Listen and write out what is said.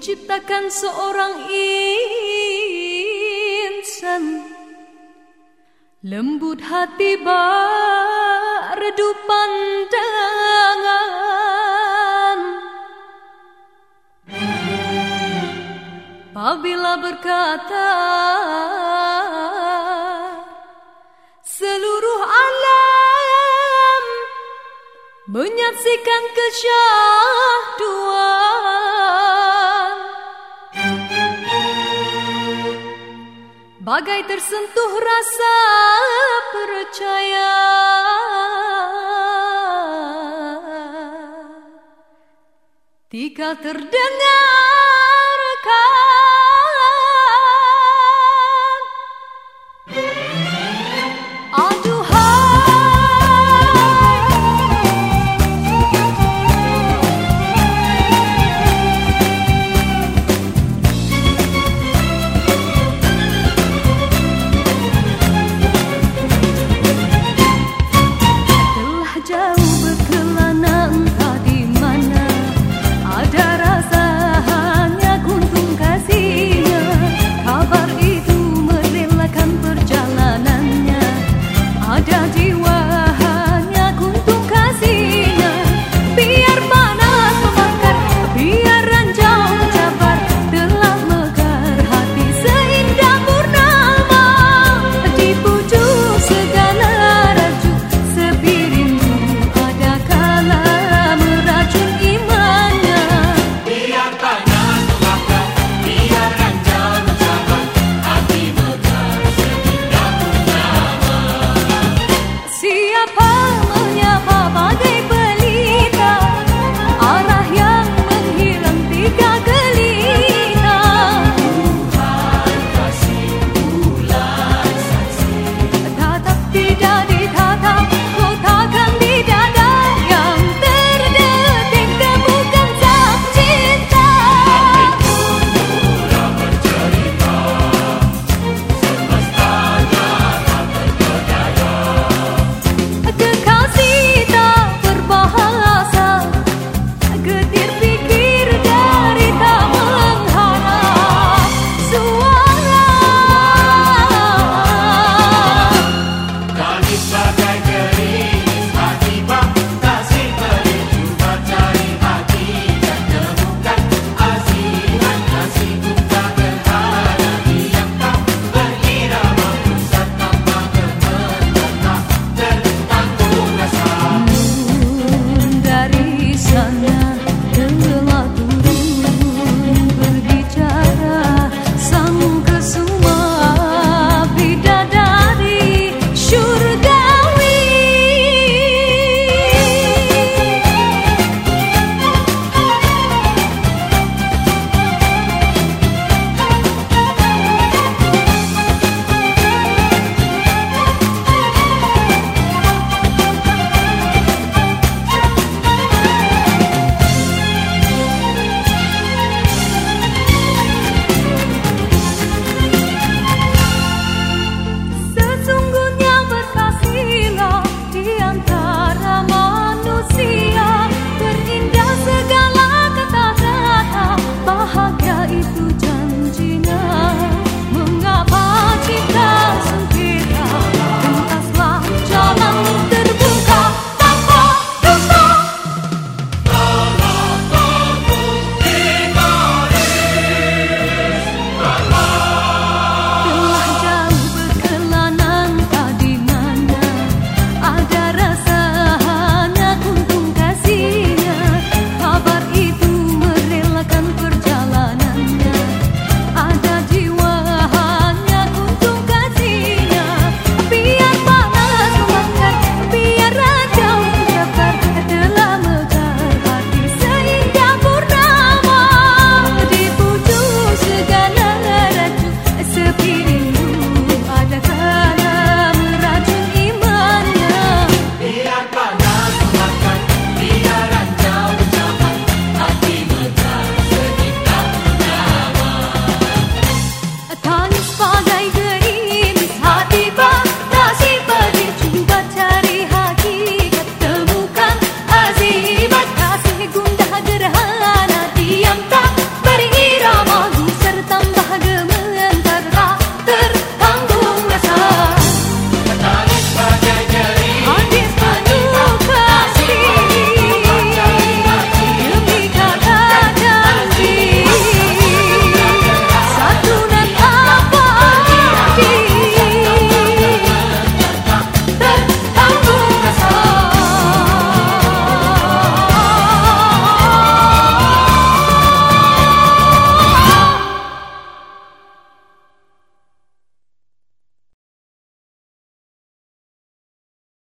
diciptakan seorang insan. Lembut hati bak redup pandangan Apabila berkata Seluruh alam Menyaksikan kesyahduan Bagai tersentuh rasa percaya. Tika terdengarkan